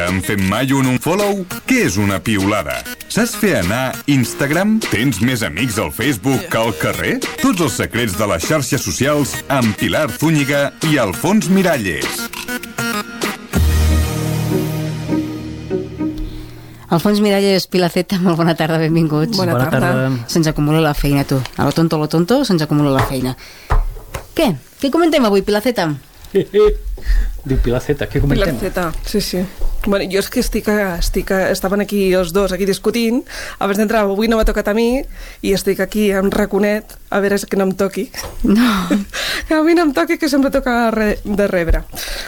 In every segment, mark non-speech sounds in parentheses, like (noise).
T'han fet mai un unfollow? Què és una piulada? Saps fer anar Instagram? Tens més amics al Facebook que al carrer? Tots els secrets de les xarxes socials amb Pilar Zúñiga i Alfons Miralles. Alfons Miralles, Pilaceta, molt bona tarda, benvinguts. Bona, bona tarda. tarda. Se'ns acumula la feina, tu. A lo tonto, a lo tonto, se'ns acumula la feina. Què? Què comentem avui, Pilaceta? (laughs) Diu Pilaceta, què comentem? Pilaceta, sí, sí. Bueno, jo és que estic, estic, estaven aquí els dos aquí discutint, abans d'entrar, avui no m'ha tocat a mi, i estic aquí amb raconet, a veure que no em toqui. No. (laughs) que avui no em toqui, que sempre toca re, de rebre.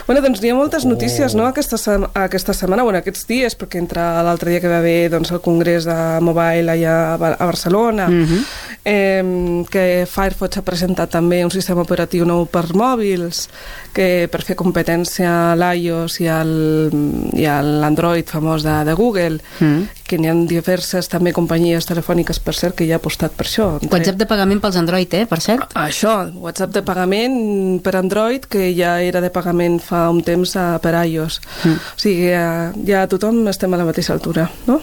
Bueno, doncs n'hi ha moltes notícies, oh. no?, aquesta, aquesta setmana, bueno, aquests dies, perquè entre l'altre dia que va haver doncs, el Congrés de Mobile allà a Barcelona, uh mhm. Eh, que Firefox ha presentat també un sistema operatiu nou per mòbils, que per fer competència a l'iOS i al, i a l'Android famós de, de Google, mm. que n'hi ha diverses també companyies telefòniques, per cert, que ja ha apostat per això. Entre... WhatsApp de pagament pels Android, eh, per cert? Això, WhatsApp de pagament per Android, que ja era de pagament fa un temps a, per iOS. Mm. O sigui, ja, ja tothom estem a la mateixa altura, no?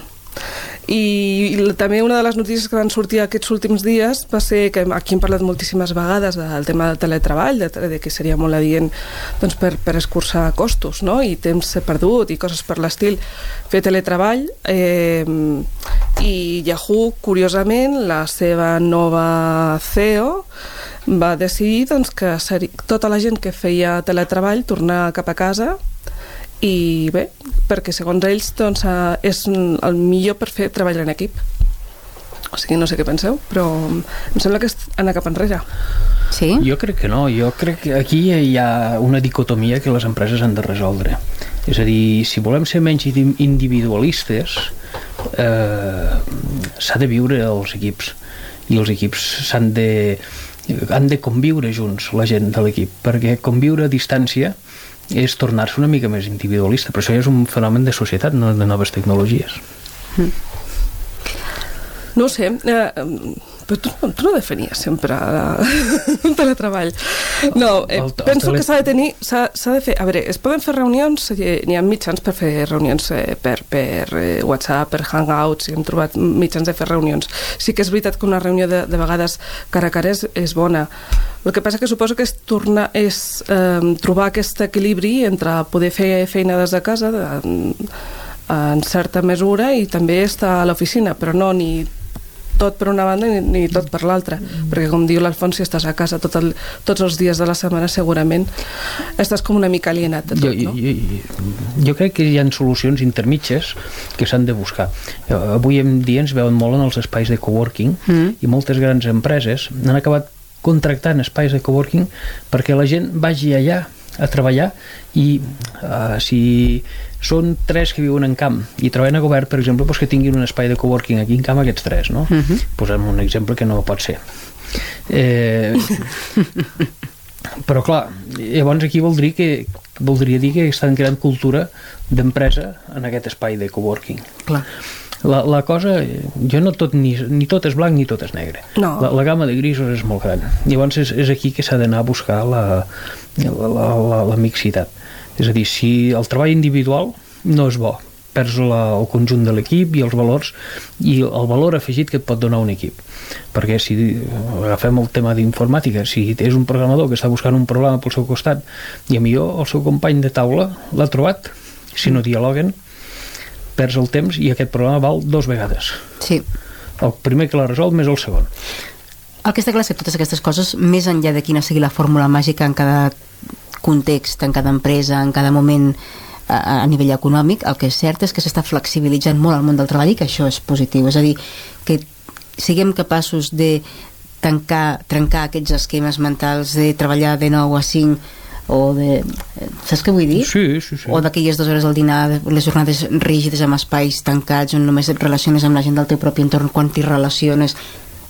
I, i també una de les notícies que van sortir aquests últims dies va ser que aquí hem parlat moltíssimes vegades del tema del teletreball, de, de que seria molt adient doncs, per, per escurçar costos no? i temps perdut i coses per l'estil fer teletreball eh, i Yahoo, curiosament, la seva nova CEO va decidir doncs, que seri, tota la gent que feia teletreball tornar cap a casa i bé, perquè segons ells doncs, eh, és el millor per fer treball en equip o sigui, no sé què penseu, però em sembla que és anar cap enrere. Sí? Jo crec que no, jo crec que aquí hi ha una dicotomia que les empreses han de resoldre. És a dir, si volem ser menys individualistes, eh, s'ha de viure els equips i els equips s'han de han de conviure junts la gent de l'equip, perquè conviure a distància és tornar-se una mica més individualista, però això ja és un fenomen de societat, no de noves tecnologies. Mm. No sé, eh, però tu, tu no defenies sempre el (laughs) teletreball. No, eh, el, el penso tele... que s'ha de tenir, s'ha de fer, a veure, es poden fer reunions, eh, n'hi ha mitjans per fer reunions eh, per, per eh, WhatsApp, per Hangouts, hem trobat mitjans de fer reunions. Sí que és veritat que una reunió de, de vegades cara a cara és, és bona, el que passa que suposo que és, tornar, és eh, trobar aquest equilibri entre poder fer feina des de casa de, en certa mesura i també estar a l'oficina, però no ni tot per una banda ni, ni tot per l'altra, mm. perquè com diu l'Alfons, si estàs a casa tot el, tots els dies de la setmana segurament estàs com una mica alienat de tot, jo, no? Jo, jo crec que hi ha solucions intermitges que s'han de buscar. Avui en dia ens veuen molt en els espais de coworking mm. i moltes grans empreses han acabat contractant espais de coworking perquè la gent vagi allà a treballar i uh, si són tres que viuen en camp i treballen a govern, per exemple, doncs que tinguin un espai de coworking aquí en camp aquests tres, no? Uh mhm. -huh. Posem un exemple que no pot ser. Eh, (laughs) però clar, llavors aquí voldria, que, voldria dir que estan creant cultura d'empresa en aquest espai de coworking. Clar. La, la cosa, jo no tot, ni, ni tot és blanc ni tot és negre. No. La, la gamma de grisos és molt gran. Llavors és, és aquí que s'ha d'anar a buscar la, la, la, la, la mixitat. És a dir, si el treball individual no és bo, perds la, el conjunt de l'equip i els valors i el valor afegit que et pot donar un equip perquè si agafem el tema d'informàtica si és un programador que està buscant un problema pel seu costat i a millor el seu company de taula l'ha trobat si no dialoguen perds el temps i aquest problema val dos vegades sí. el primer que l'ha resolt més el segon el que està clar és que totes aquestes coses, més enllà de quina sigui la fórmula màgica en cada context, en cada empresa, en cada moment a, a nivell econòmic, el que és cert és que s'està flexibilitzant molt el món del treball i que això és positiu. És a dir, que siguem capaços de tancar, trencar aquests esquemes mentals de treballar de 9 a 5 o de... Saps què vull dir? Sí, sí, sí. O d'aquelles dues hores al dinar, les jornades rígides amb espais tancats on només et relaciones amb la gent del teu propi entorn quan t'hi relaciones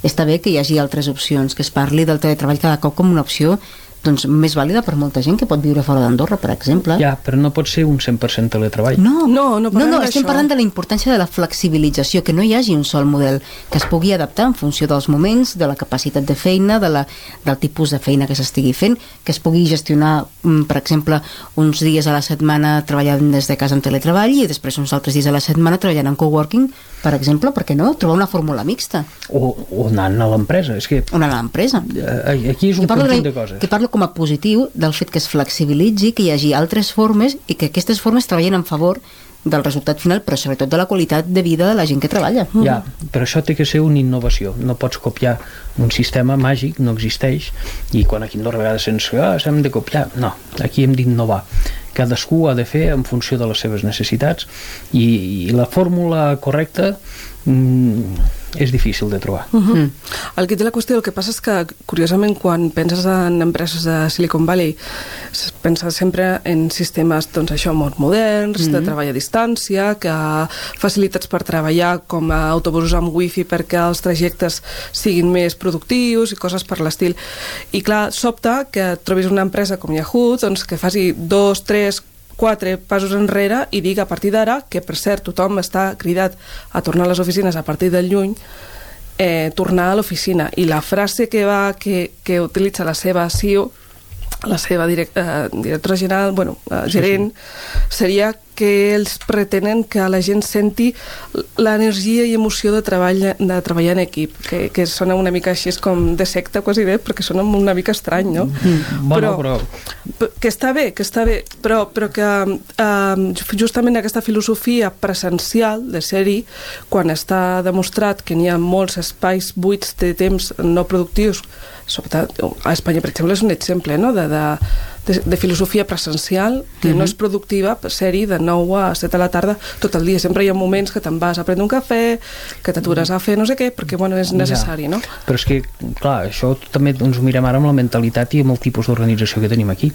està bé que hi hagi altres opcions, que es parli del teletreball cada cop com una opció doncs, més vàlida per molta gent que pot viure fora d'Andorra, per exemple. Ja, però no pot ser un 100% teletreball. No, No, no no, no estem parlant de la importància de la flexibilització, que no hi hagi un sol model, que es pugui adaptar en funció dels moments, de la capacitat de feina, de la, del tipus de feina que s'estigui fent, que es pugui gestionar, mm, per exemple, uns dies a la setmana treballant des de casa en teletreball i després uns altres dies a la setmana treballant en coworking, per exemple, per què no? Trobar una fórmula mixta, O, o anant a l'empresa. És que una nova empresa. eh, aquí és un conjunt de, de coses. que parlo com a positiu del fet que es flexibilitzi, que hi hagi altres formes i que aquestes formes treballen en favor del resultat final, però sobretot de la qualitat de vida de la gent que treballa. Ja, però això té que ser una innovació. No pots copiar un sistema màgic, no existeix, i quan aquí Andorra a vegades se'ns ah, hem de copiar. No, aquí hem d'innovar. Cadascú ha de fer en funció de les seves necessitats i, i la fórmula correcta mm, és difícil de trobar. Uh -huh. mm. El kit de la qüestió, el que passa és que, curiosament, quan penses en empreses de Silicon Valley, es pensa sempre en sistemes, doncs això, molt moderns, mm -hmm. de treball a distància, que facilitats per treballar, com a autobusos amb wifi perquè els trajectes siguin més productius i coses per l'estil. I clar, sobta que trobis una empresa com Yahoo, doncs, que faci dos, tres, quatre passos enrere i dic a partir d'ara, que per cert tothom està cridat a tornar a les oficines a partir del juny, eh, tornar a l'oficina. I la frase que va que, que utilitza la seva CEO, la seva direct, eh, directora general, bueno, eh, gerent, seria que ells pretenen que la gent senti l'energia i emoció de, treball, de treballar en equip, que, que sona una mica així com de secta quasi bé, perquè sona una mica estrany, no? Mm, bueno, però... P- que està bé, que està bé, però, però que eh, justament aquesta filosofia presencial de ser-hi, quan està demostrat que n'hi ha molts espais buits de temps no productius, sobretot a Espanya, per exemple, és un exemple no? de, de, de, de filosofia presencial que uh -huh. no és productiva ser-hi de 9 a 7 a la tarda tot el dia. Sempre hi ha moments que te'n vas a prendre un cafè, que t'atures a fer no sé què, perquè bueno, és necessari, no? Però és que, clar, això també ens ho mirem ara amb la mentalitat i amb el tipus d'organització que tenim aquí.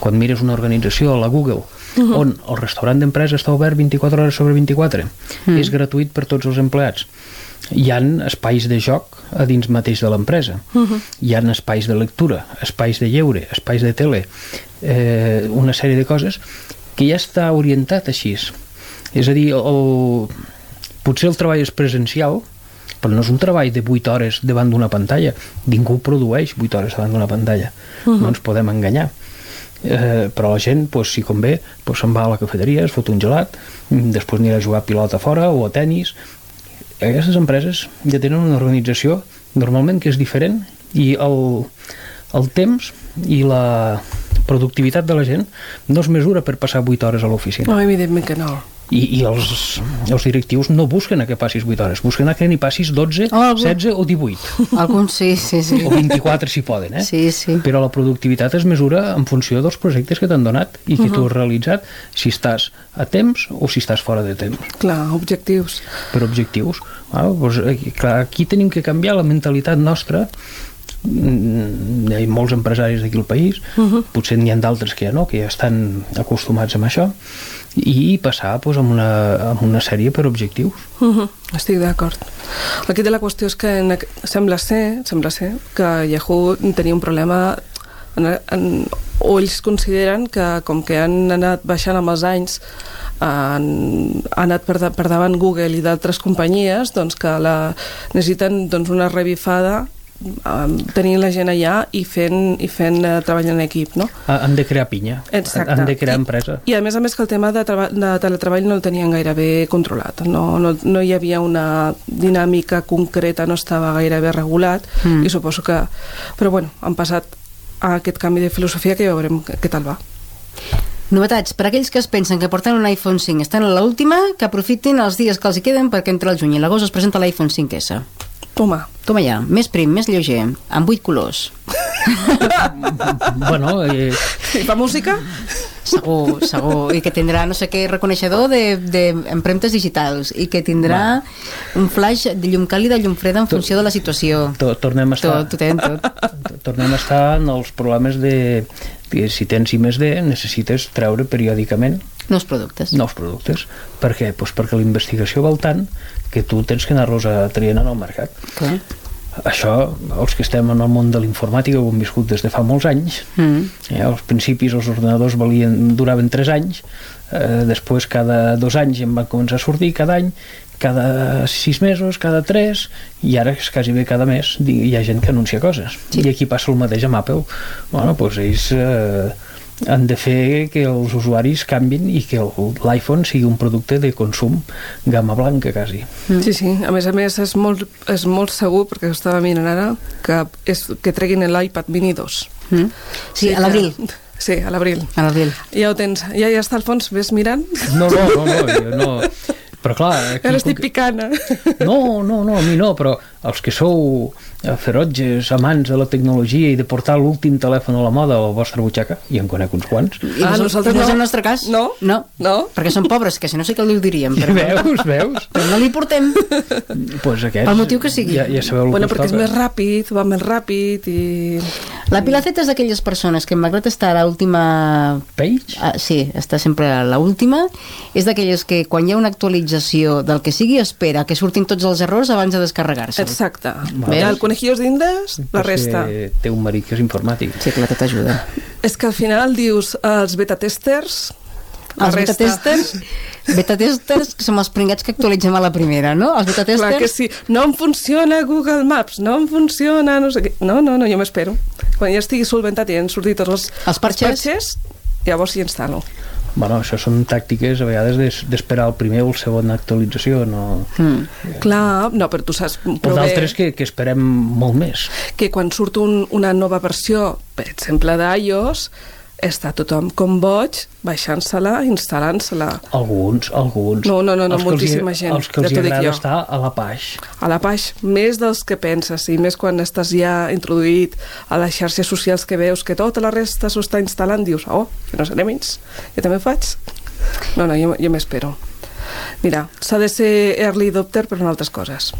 Quan mires una organització, la Google, uh -huh. on el restaurant d'empresa està obert 24 hores sobre 24, uh -huh. és gratuït per tots els empleats. Hi han espais de joc a dins mateix de l'empresa. Uh -huh. Hi han espais de lectura, espais de lleure, espais de tele, eh, una sèrie de coses que ja està orientat així. És a dir, el, potser el treball és presencial, però no és un treball de 8 hores davant d'una pantalla. Ningú produeix 8 hores davant d'una pantalla. Uh -huh. No ens podem enganyar. Eh, però la gent, pues, si convé, pues, se'n va a la cafeteria, es fot un gelat, després anirà a jugar a pilota fora o a tennis. Aquestes empreses ja tenen una organització normalment que és diferent i el, el temps i la productivitat de la gent no es mesura per passar 8 hores a l'oficina. No, evidentment que no. I, i els, els directius no busquen a que passis 8 hores, busquen a que n'hi passis 12, Oh, algú- 16 o 18 Alguns sí, sí, sí. o 24 si poden, eh? Sí, sí. Però la productivitat es mesura en funció dels projectes que t'han donat i que uh -huh. tu has realitzat, si estàs a temps o si estàs fora de temps, Clar, objectius. per objectius. Ah, doncs, aquí, clar, aquí tenim que canviar la mentalitat nostra hi ha molts empresaris d'aquí al país uh -huh. potser n'hi ha d'altres que ja no que ja estan acostumats amb això i passar doncs, amb, una, amb una sèrie per objectius Uh -huh. Estic d'acord. Aquí de la qüestió és que en, sembla ser, sembla ser que Yahoo tenia un problema en, en, o ells consideren que com que han anat baixant amb els anys han, ha anat per, da, per davant Google i d'altres companyies doncs que la, necessiten doncs, una revifada um, tenint la gent allà i fent, i fent uh, treball en equip, no? Ah, han de crear pinya Exacte. han de crear I, empresa I a més a més que el tema de, treba- de teletreball no el tenien gairebé controlat. No, no, no hi havia una dinàmica concreta, no estava gairebé regulat mm. i suposo que... Però bueno, han passat a aquest canvi de filosofia que ja veurem què, què tal va. Novetats, per aquells que es pensen que porten un iPhone 5 estan a l'última, que aprofitin els dies que els hi queden perquè entre el juny i l'agost es presenta l'iPhone 5S. Toma. Toma ja, més prim, més lleuger, amb 8 colors. (laughs) bueno, eh, I fa música? Segur, segur. I que tindrà no sé què reconeixedor d'empremtes de, digitals i que tindrà un flash de llum càlida, llum freda en funció de la situació. to, tornem a estar Tot, tenen tot. (laughs) tornem a estar en els problemes de que si tens I més D necessites treure periòdicament Nous productes. nous productes. Per què? Pues perquè la investigació val tant que tu tens que anar-los a traient en el mercat. Clar. Això, els que estem en el món de l'informàtica ho hem viscut des de fa molts anys Mm. eh, als principis els ordenadors valien, duraven 3 anys eh, després cada dos anys en van començar a sortir cada any cada sis mesos, cada tres i ara és quasi bé cada mes hi ha gent que anuncia coses Sí. i aquí passa el mateix amb Apple bueno, doncs ells eh, han de fer que els usuaris canvin i que el- l'iPhone sigui un producte de consum gamma blanca quasi Sí, sí. A més a més, és molt, és molt segur, perquè ho estava mirant ara, que, és, que treguin l'iPad mini 2. Mm. Sí, a que- l'abril. Sí, a l'abril. A l'abril. Ja ho tens. Ja, ja està al fons, ves mirant. no, no, no, no, jo no però clar aquí, Ara estic que- picant. eh? No, no, no, a mi no, però els que sou eh, ferotges, amants de la tecnologia i de portar l'últim telèfon a la moda a la vostra butxaca, i en conec uns quants, I Ah, no, nosaltres no és no. el nostre cas. No. No. No. Perquè som pobres, que si no sé què li ho diríem. Però, veus, veus? però no li portem. pues aquests, Pel motiu que sigui. Ja, ja sabeu el Bueno, perquè és toca. més ràpid, va més ràpid i... La Pilaceta és d'aquelles persones que malgrat estar a l'última... Page? Ah, sí, està sempre a l'última. És d'aquelles que quan hi ha una actualització del que sigui espera que surtin tots els errors abans de descarregar-se. Exacte. Ja el conejillos d'Indes, la resta. Té un marit que és informàtic. Sí, clar, tot ajuda. És que al final dius els beta-testers, Els beta-testers, beta-testers que som els pringats que actualitzem a la primera, no? Els Clar que beta-testers... sí. No em funciona Google Maps, no em funciona no sé què. No, no, no, jo m'espero. Quan ja estigui solventat i han sortit tots els, Els parxes. els parxes llavors hi instal·lo. Bueno, això són tàctiques a vegades d'es- d'esperar el primer o el segon actualització, no... Mm. Clar, no, però tu saps bé d'altres que, que esperem molt més. que quan surt un, una nova versió, per exemple, d'iOS, està tothom com boig baixant-se-la, instal·lant-se-la Alguns, alguns. No, no, no, no, els hi- moltíssima gent, Els que ja els dic agrada estar a la paix. a la baix, més dels que penses i més quan estàs ja introduït a les xarxes socials que veus que tota la resta s'ho està instal·lant, dius, oh, que no seré menys, jo també ho faig. No, no, jo, jo m'espero. Mira, s'ha de ser early adopter per en altres coses.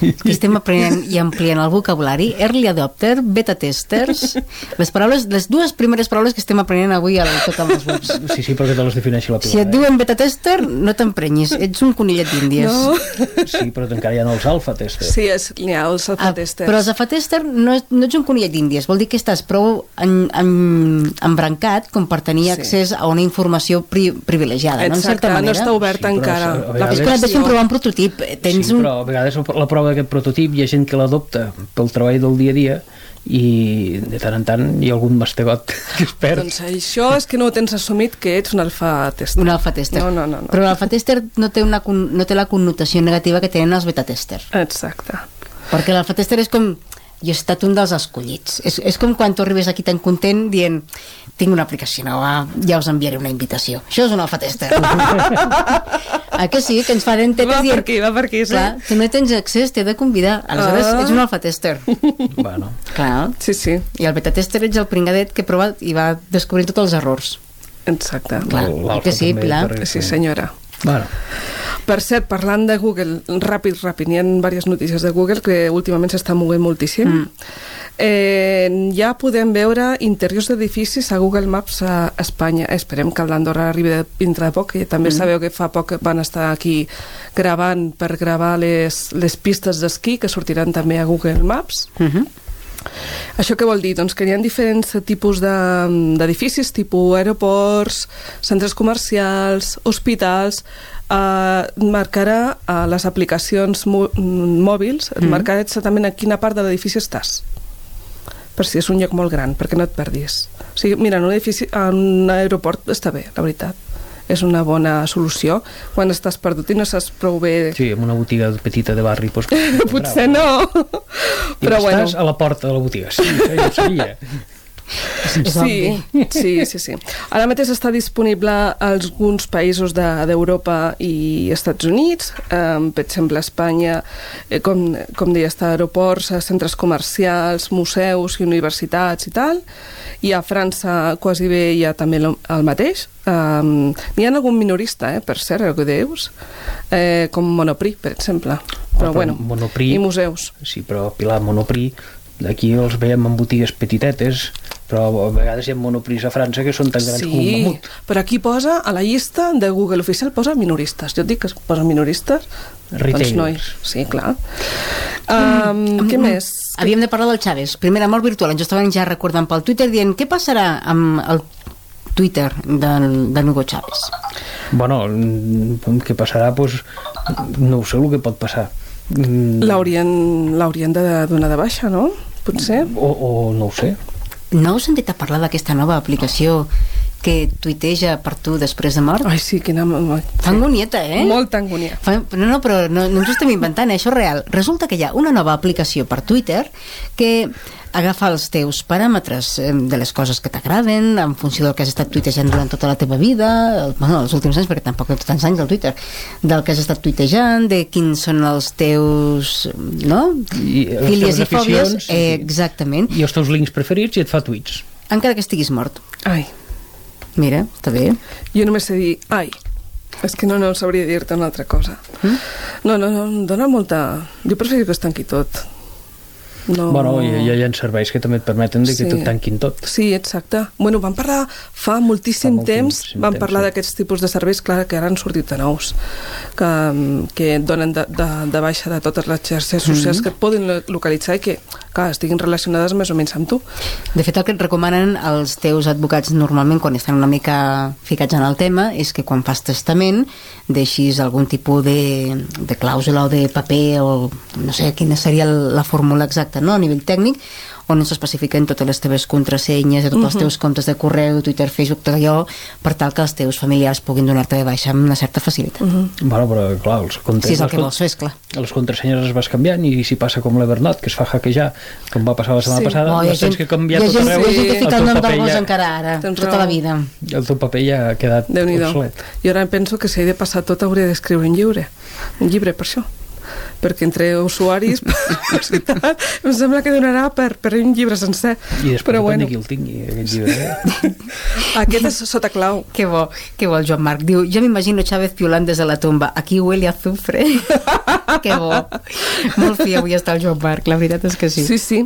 Aquí estem aprenent i ampliant el vocabulari. Early adopter, beta testers... Les, paraules, les dues primeres paraules que estem aprenent avui al Tot amb els webs. Sí, sí, perquè te les defineixi la Si et Pilar. diuen beta tester, no t'emprenyis. Ets un conillet d'índies. No? eh? Sí, però encara hi ha els alfa testers. Sí, és, n'hi ha els alfa Ah, testers. però els alfa tester no, és- no ets un conillet d'índies, vol dir que estàs prou en, en, embrancat com per tenir Sí. accés a una informació pri, privilegiada, no? En Exacte, certa no està obert Sí, però encara. a La vegades- És quan et deixen provar un prototip. eh, Tens sí, però a vegades la prova d'aquest prototip hi ha gent que l'adopta pel treball del dia a dia i de tant en tant hi ha algun mastegot (laughs) que es perd. Doncs això és que no ho tens assumit que ets un alfa tester. Un alfa tester. No, no, no. no. Però l'alfa tester no té, una, no té la connotació negativa que tenen els beta tester. Exacte. Perquè l'alfa tester és com jo he estat un dels escollits. És, és com quan tu arribes aquí tan content dient tinc una aplicació nova, ja us enviaré una invitació. Això és un alfa tester. (laughs) ah, que sí, que ens fa dentetes Va per dient... aquí, va per aquí, sí. Clar, tu no tens accés, t'he de convidar. Aleshores, Ah. ets un alfa tester. (laughs) Bueno, Clar. Sí, sí, I el beta tester ets el pringadet que prova i va descobrint tots els errors. exacte. Clar, que sí, també, Pilar? Sí, senyora. bueno, Per cert, parlant de Google, ràpid, ràpid, hi ha diverses notícies de Google que últimament s'està movent moltíssim. Mm. Eh, ja podem veure interiors d'edificis a Google Maps a Espanya. Esperem que l'Andorra arribi de, dintre de poc, i també mm. sabeu que fa poc van estar aquí gravant per gravar les, les pistes d'esquí que sortiran també a Google Maps. Uh -huh. Això què vol dir? Doncs que hi ha diferents tipus de- d'edificis, tipus aeroports, centres comercials, hospitals, eh, marcarà a les aplicacions mòbils, et Mhm. marcarà exactament a quina part de l'edifici estàs per si és un lloc molt gran, perquè no et perdis. O sigui, mira, en un, edifici, en un aeroport està bé, la veritat. És una bona solució. Quan estàs perdut i no saps prou bé... sí, en una botiga petita de barri doncs, (laughs) Potser no, però però bueno. estàs a la porta de la botiga sí, això ja ho sabia (laughs) Sí, sí, sí, sí. Ara mateix està disponible a alguns països de- d'Europa i Estats Units, eh, per exemple, a Espanya, eh, com, com deia, està a aeroports, a centres comercials, museus i universitats i tal, i a França quasi bé hi ha també el, el mateix. Um, N'hi ha algun minorista, eh, per cert, el que dius, eh, com Monoprix, per exemple. Però, però bueno, Monoprix- i museus. Sí, però Pilar Monoprix, d'aquí els veiem en botigues petitetes, però a vegades hi ha Monoprix a França que són tan grans com un Sí, mamut. però aquí posa, a la llista de Google oficial, posa minoristes. Jo et dic que es posa minoristes, doncs Retailers. no hi... Sí, clar. Um, què més? Havíem de parlar del Chaves. Primera mort virtual. Ens estaven ja recordant pel Twitter dient què passarà amb el Twitter del, del Hugo Chávez. Bueno, mm, què passarà? Pues, no ho sé el que pot passar. Mm, l'haurien de donar de baixa, no? Potser. O, o no ho sé. No heu sentit a parlar d'aquesta nova aplicació que tuiteja per tu després de mort? Ai, sí, quina... Fa angonieta, eh? Molta angúnia. Fa, no, no, però no, no ens ho estem inventant, eh? això és real. Resulta que hi ha una nova aplicació per Twitter que agafa els teus paràmetres eh, de les coses que t'agraden en funció del que has estat tuitejant durant tota la teva vida, el, bueno, els últims anys, perquè tampoc tens tants anys al Twitter, del que has estat tuitejant, de quins són els teus, no? I Fílies teves i fòbies, eh, exactament, I els teus links preferits i et fa tuits. encara que estiguis mort. Ai, Mira, està bé. jo només sé dir ai. És que no, no sabria dir-te una altra cosa. Mm? No, no, no, em dona molta... Jo prefereixo que es tanqui tot. No... Bueno, hi, hi ha serveis que també et permeten de que Sí. t'ho tanquin tot. Sí, exacte. Bueno, vam parlar fa moltíssim Fa molt temps, moltíssim vam temps, parlar sí. d'aquests tipus de serveis, clar, que ara han sortit de nous, que, que et donen de, de, de baixa de totes les xarxes socials Mhm. que et poden lo- localitzar i que, clar, estiguin relacionades més o menys amb tu. De fet, el que et recomanen els teus advocats normalment quan estan una mica ficats en el tema és que quan fas testament deixis algun tipus de, de clàusula o de paper o no sé quina seria la fórmula exacta no? a nivell tècnic on s'especifiquen totes les teves contrasenyes, de tots els teus comptes de correu, Twitter, Facebook, tot allò, per tal que els teus familiars puguin donar-te de baixa amb una certa facilitat. Bueno, però clar, els comptes... Si és el les que vols fer, esclar. Les contrasenyes es vas canviant i si passa com l'Evernote, que es fa hackejar, com va passar la setmana Sí. passada, Oh, les tens que canviar tot arreu. hi ha gent que el fica teu el nom del gos ja- encara ara, Tens tota raó. la vida. El teu paper ja ha quedat obsolet. Jo ara penso que si he de passar tot hauria d'escriure un llibre. Un llibre, per això. Perquè entre usuaris per (laughs) universitat em sembla que donarà per, per un llibre sencer. I després Però bueno, qui el tingui, aquest llibre. Eh? (laughs) aquest és sota clau. Que bo, que bo el Joan Marc. Diu, jo m'imagino Chávez piulant des de la tomba. Aquí huele a azufre. (laughs) que bo. Molt fi avui està el Joan Marc, la veritat és que sí. Sí, sí.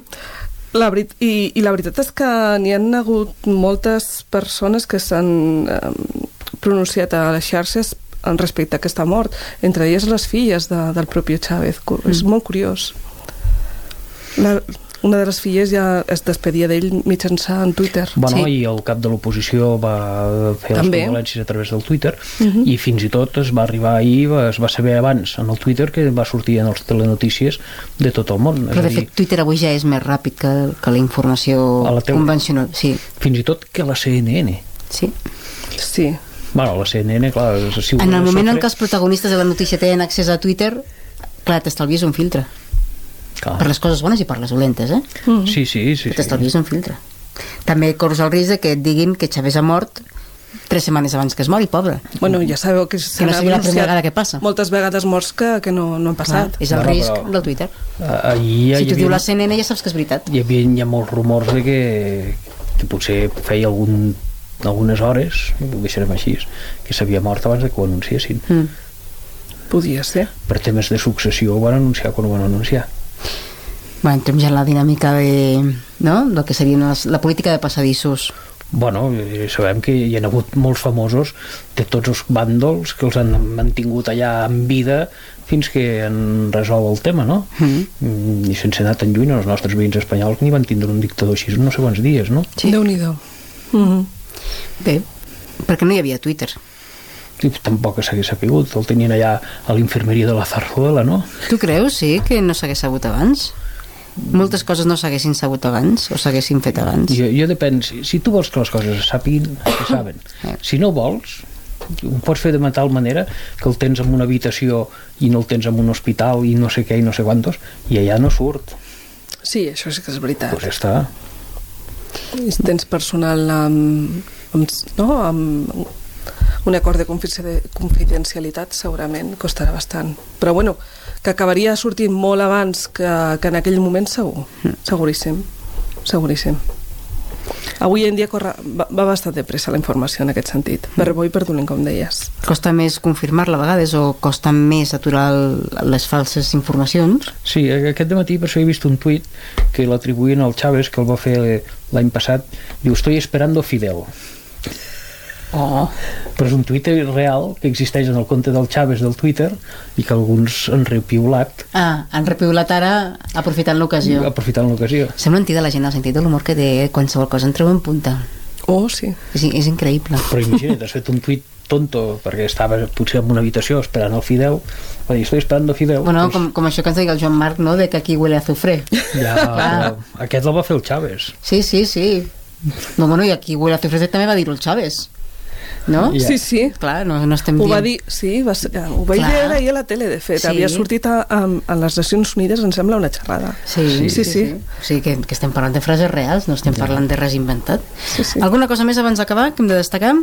La verit I, I la veritat és que n'hi han hagut moltes persones que s'han eh, pronunciat a les xarxes en respecte a aquesta mort, entre elles les filles de, del propi Chávez. Cu- És molt curiós. La, una de les filles ja es despedia d'ell mitjançant Twitter. Bueno, Sí. i el cap de l'oposició va fer També. les condolències a través del Twitter i fins i tot es va arribar ahir, va- es va saber abans en el Twitter que va sortir en els telenotícies de tot el món. Però és a de dir, fet Twitter avui ja és més ràpid que, que la informació A la convencional. Sí, fins i tot que la CNN. sí. Sí. Bueno, la CNN, clar, és, si En el moment en sofre- què els protagonistes de la notícia tenen accés a Twitter, clar, t'estalvies un filtre. Clar. Per les coses bones i per les dolentes, eh? Sí, sí, sí. sí. T'estalvies un filtre. També corres el risc de que et diguin que Chávez ha mort tres setmanes abans que es mori, pobre. Bueno, ja sabeu que s'han no sigui la primera anunciat vegada que passa. Moltes vegades morts que, que no, no han Clar, passat. és el Bueno, risc però- del Twitter. Ah, Ahir ja si hi t'ho diu havia, la CNN ja saps que és veritat. hi havia ja molts rumors de que, que potser feia algun, algunes hores, ho deixarem així, que s'havia mort abans de que ho anunciessin. Mm. Podia ser. Per temes de successió ho van anunciar quan ho van anunciar. Bueno, entrem ja en la dinàmica de, no? del que seria una, la política de passadissos. Bueno, eh, sabem que hi ha hagut molts famosos de tots els bàndols que els han mantingut allà en vida fins que han resolt el tema, no? Mm. Mm, I sense anar tan lluny, els nostres veïns espanyols ni van tindre un dictador així no sé quants dies, no? Sí. Déu-n'hi-do. Mm -hmm. Bé, perquè no hi havia Twitter. I tampoc s'hagués sapigut, el tenien allà a l'infermeria de la Zarzuela, no? Tu creus, sí, que no s'hagués sabut abans? Moltes coses no s'haguessin sabut abans o s'haguessin fet abans. Jo, jo depèn, si, si tu vols que les coses es sàpiguin, se (laughs) saben. Si no vols, ho pots fer de tal manera que el tens en una habitació i no el tens en un hospital i no sé què i no sé quantos, i allà no surt. Sí, això sí que és veritat. Doncs pues ja està. I si tens personal amb, amb, no, amb un acord de confidencia- de confidencialitat segurament costarà bastant. Però bueno, que acabaria sortint molt abans que, que en aquell moment segur, seguríssim, seguríssim. Avui en dia corre, va, va bastant de pressa la informació en aquest sentit, per bo i per dolent, com deies. Costa més confirmar-la a vegades o costa més aturar el, les falses informacions? Sí, aquest matí per això he vist un tuit que l'atribuïen al Chávez, que el va fer l'any passat, diu, estoy esperando Fidel. Oh. però és un Twitter real que existeix en el compte del Chaves del Twitter i que alguns han repiulat Ah, han repiulat ara aprofitant l'ocasió. aprofitant l'ocasió. Sembla mentida la gent, el sentit de l'humor que té, qualsevol cosa en treu en punta. Oh, sí. És, és increïble. Però imagina't, has fet un tuit tonto perquè estava potser en una habitació esperant el Fidel va dir, estoy esperando a Fidel Bueno, pues, com, com això que ens deia el Joan Marc, no?, de que aquí huele a azufre. ja, però aquest el va fer el Chaves Sí, sí, sí. No, bueno, i aquí huele a azufre també va dir-ho el Chávez. No? Ja. Sí, sí. Clar, no, no estem Ho va dient... dir, sí, va ser, ho vaig Clar. veure ahir a la tele, de fet. Sí. Havia sortit a, a, a les Nacions Unides, em sembla, una xerrada. Sí, Sí, sí, sí. O sigui que, que estem parlant de frases reals, no estem parlant de res inventat. Sí, sí. Alguna cosa més abans d'acabar que hem de destacar?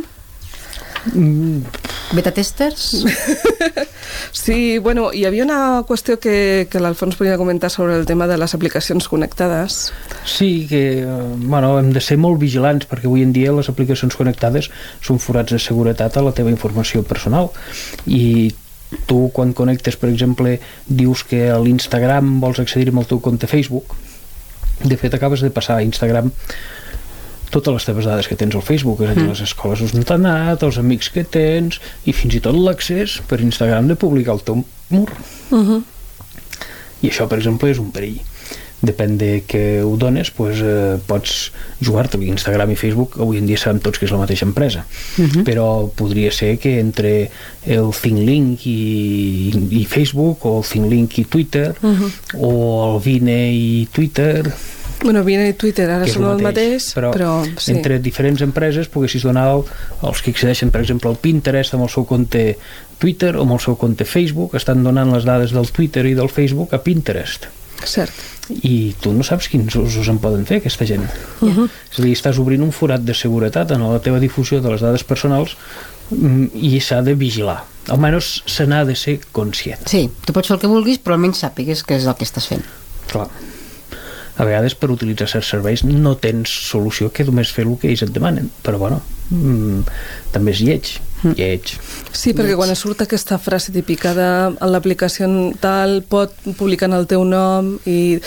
Mm, Beta testers? Sí, bueno, hi havia una qüestió que, que l'Alfons volia comentar sobre el tema de les aplicacions connectades. Sí, que eh, bueno, hem de ser molt vigilants perquè avui en dia les aplicacions connectades són forats de seguretat a la teva informació personal i tu quan connectes, per exemple, dius que a l'Instagram vols accedir amb el teu compte Facebook de fet acabes de passar a Instagram totes les teves dades que tens al Facebook, és a dir, les escoles on t'han anat, els amics que tens i fins i tot l'accés per Instagram de publicar el teu mur. Uh -huh. I això, per exemple, és un perill. Depèn de què ho dones, pues, eh, pots jugar-te. Instagram i Facebook avui en dia sabem tots que és la mateixa empresa. Uh -huh. Però podria ser que entre el ThinkLink i, i Facebook, o el ThinkLink i Twitter, uh -huh. o el Vine i Twitter, Bueno, Vine i Twitter ara que és són el mateix, però, però sí. entre diferents empreses poguessis donar el, els que accedeixen per exemple al Pinterest amb el seu compte Twitter o amb el seu compte Facebook estan donant les dades del Twitter i del Facebook a Pinterest Cert. i tu no saps quins usos en poden fer aquesta gent Uh -huh. és a dir, estàs obrint un forat de seguretat en la teva difusió de les dades personals mm, i s'ha de vigilar almenys se n'ha de ser conscient Sí, tu pots fer el que vulguis, però almenys sàpigues que és el que estàs fent. clar a vegades per utilitzar certs serveis no tens solució que només fer el que ells et demanen però bueno, mm, també és lleig lleig Sí, perquè quan surt aquesta frase típica de en l'aplicació tal pot publicar en el teu nom i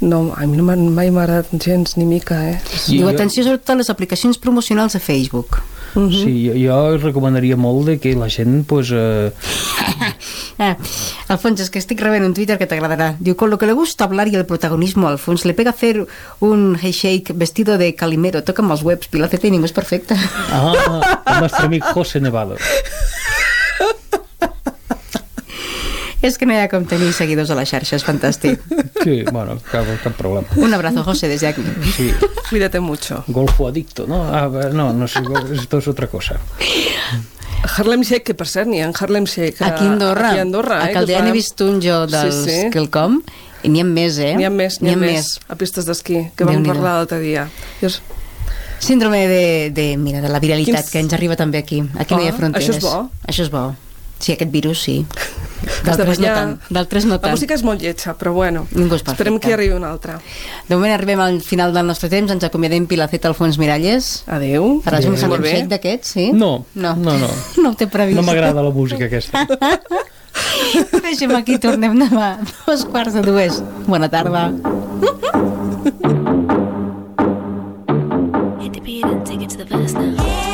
no, a mi no m'ha- mai m'ha agradat gens ni mica, eh? I Diu, jo- atenció sobretot a les aplicacions promocionals de Facebook. Uh -huh. Sí, jo, jo recomanaria molt de que la gent pues, eh, (laughs) Ah, Alfons, és que estic rebent un Twitter que t'agradarà. Diu, con lo que le gusta hablar y el protagonismo, Alfons, le pega hacer un handshake vestido de calimero. Toca amb els webs, Pilar Cetini, és perfecte. ah, el nostre amic José Nevado és que no hi ha com tenir seguidors a la xarxa, és fantàstic. sí, bueno, cap, cap problema Un abrazo, José, desde aquí. sí, Cuídate mucho. golfo adicto no? Ah, no, no sé, esto es otra cosa Harlem Shake, que per cert n'hi ha en Harlem Shake Aquí a Andorra, Aquí a Andorra, a eh? Caldeà que n'he vist un jo dels Sí, sí. Quelcom, i n'hi ha més, eh? N'hi ha més, n'hi ha més, a pistes d'esquí, que vam parlar l'altre dia. Dius, Síndrome de, de, mira, de la viralitat, Quins- que ens arriba també aquí. Aquí no hi ha Ah, fronteres. això és bo. Això és bo. Sí, aquest virus sí. D'altres no tant. D'altres no La tant. música és molt lletja, però bueno, Ningú és perfecte. esperem que hi arribi una altra. De moment arribem al final del nostre temps, ens acomiadem Pilacet Alfons Miralles. Adeu. Faràs un. Molt bé. handshake d'aquests, sí? no, No. no, no. (laughs) No ho té previst. no m'agrada la música aquesta (laughs) Deixem aquí, tornem demà. Dos quarts de dues. Bona tarda. Hit the beat and take it to the verse now.